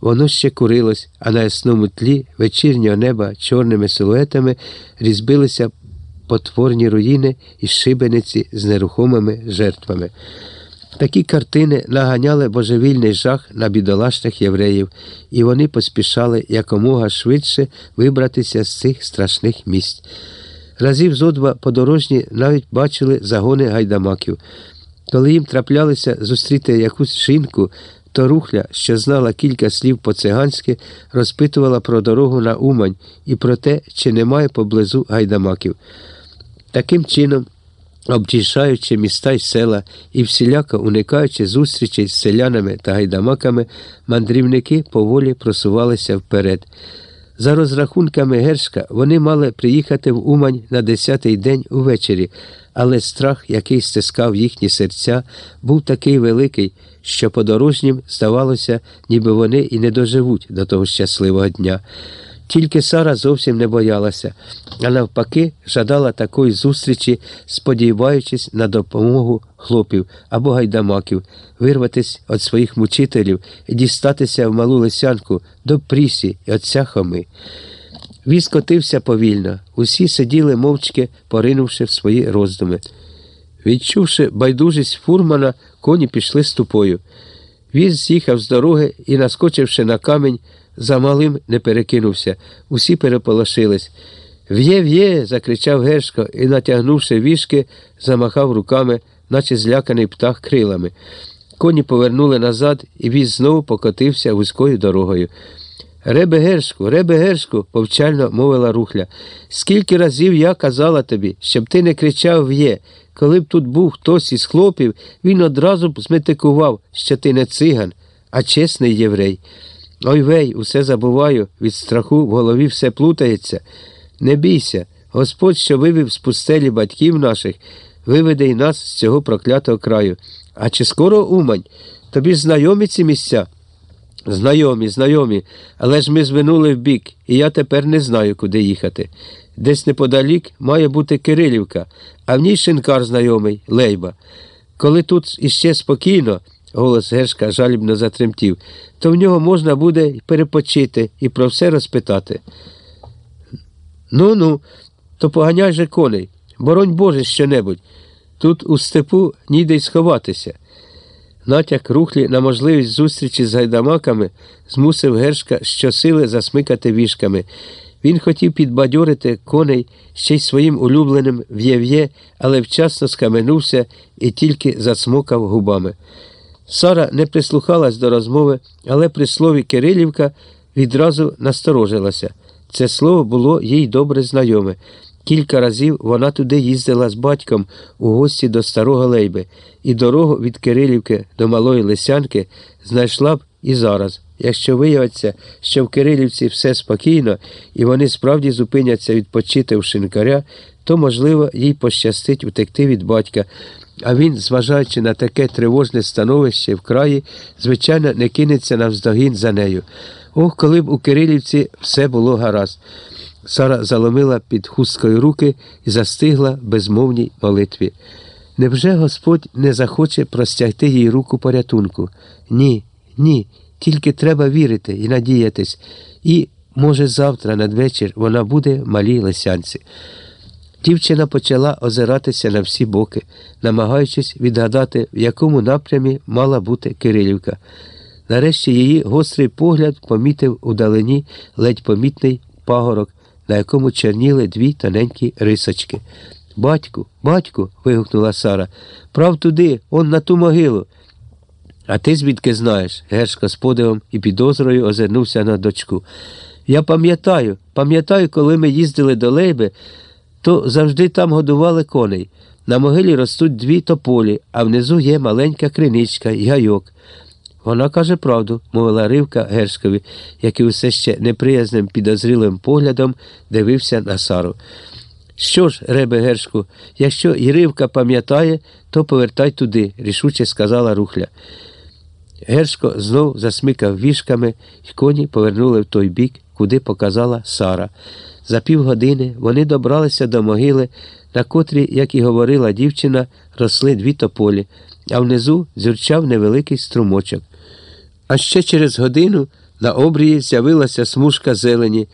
Воно ще курилось, а на ясному тлі вечірнього неба чорними силуетами різбилися потворні руїни і шибениці з нерухомими жертвами. Такі картини наганяли божевільний жах на бідолашних євреїв, і вони поспішали якомога швидше вибратися з цих страшних місць. Разів зо два подорожні навіть бачили загони гайдамаків. Коли їм траплялося зустріти якусь жінку, то рухля, що знала кілька слів по-циганськи, розпитувала про дорогу на Умань і про те, чи немає поблизу гайдамаків. Таким чином, обтішаючи міста й села і всіляко уникаючи зустрічей з селянами та гайдамаками, мандрівники поволі просувалися вперед. За розрахунками Гершка, вони мали приїхати в Умань на десятий день увечері, але страх, який стискав їхні серця, був такий великий, що подорожнім здавалося, ніби вони і не доживуть до того щасливого дня. Тільки Сара зовсім не боялася, а навпаки, жадала такої зустрічі, сподіваючись на допомогу хлопів або гайдамаків, вирватися від своїх мучителів і дістатися в малу лисянку до прісі і отця Хоми. Віз котився повільно, усі сиділи мовчки, поринувши в свої роздуми. Відчувши байдужість фурмана, коні пішли ступою. Віз з'їхав з дороги і, наскочивши на камінь, за малим не перекинувся. Усі переполошились. В'є, в'є. закричав Гершко і, натягнувши вішки, замахав руками, наче зляканий птах крилами. Коні повернули назад, і віз знову покотився вузькою дорогою. Ребе Гершку, ребе Гершку, повчально мовила рухля. Скільки разів я казала тобі, щоб ти не кричав в'є. Коли б тут був хтось із хлопів, він одразу б зметикував, що ти не циган, а чесний єврей. Ой вей, усе забуваю, від страху в голові все плутається. Не бійся, Господь, що вивів з пустелі батьків наших, виведе й нас з цього проклятого краю. А чи скоро Умань? Тобі знайомі ці місця? Знайомі, знайомі, але ж ми звинули в бік, і я тепер не знаю, куди їхати. Десь неподалік має бути Кирилівка, а в ній шинкар знайомий, Лейба. Коли тут іще спокійно, голос Гершка жалібно затремтів, то в нього можна буде перепочити і про все розпитати. Ну ну, то поганяй же коней, боронь Боже що-небудь. Тут у степу ніде й сховатися. Натяк рухлі на можливість зустрічі з гайдамаками змусив Гершка щосили засмикати вішками. Він хотів підбадьорити коней ще й своїм улюбленим в'єв'є, але вчасно скаменувся і тільки зацмокав губами. Сара не прислухалась до розмови, але при слові Кирилівка відразу насторожилася. Це слово було їй добре знайоме. Кілька разів вона туди їздила з батьком у гості до старого Лейби, і дорогу від Кирилівки до Малої Лисянки знайшла б і зараз. Якщо виявиться, що в Кирилівці все спокійно і вони справді зупиняться відпочити в шинкаря, то, можливо, їй пощастить утекти від батька. А він, зважаючи на таке тривожне становище в краї, звичайно, не кинеться навздогін за нею. Ох, коли б у Кирилівці все було гаразд. Сара заломила під хусткою руки і застигла в безмовній молитві. Невже Господь не захоче простягти їй руку порятунку? Ні, ні, тільки треба вірити і надіятись, і, може, завтра надвечір вона буде в малій лисянці. Дівчина почала озиратися на всі боки, намагаючись відгадати, в якому напрямі мала бути Кирилівка. Нарешті її гострий погляд помітив удалині ледь помітний пагорок, на якому черніли дві тоненькі рисочки. Батьку, батьку. вигукнула Сара, прав туди, он на ту могилу. А ти звідки знаєш? Гершка з подивом і підозрою озирнувся на дочку. Я пам'ятаю, пам'ятаю, коли ми їздили до Лейби, то завжди там годували коней. На могилі ростуть дві тополі, а внизу є маленька криничка гайок. Вона каже правду, мовила Ривка Гершкові, який усе ще неприязним підозрілим поглядом дивився на Сару. Що ж, ребе Гершку, якщо і Ривка пам'ятає, то повертай туди, рішуче сказала рухля. Гершко знов засмикав вішками, і коні повернули в той бік, куди показала Сара. За півгодини вони добралися до могили, на котрій, як і говорила дівчина, росли дві тополі, а внизу зюрчав невеликий струмочок. А ще через годину На обрії з'явилася смужка зелені,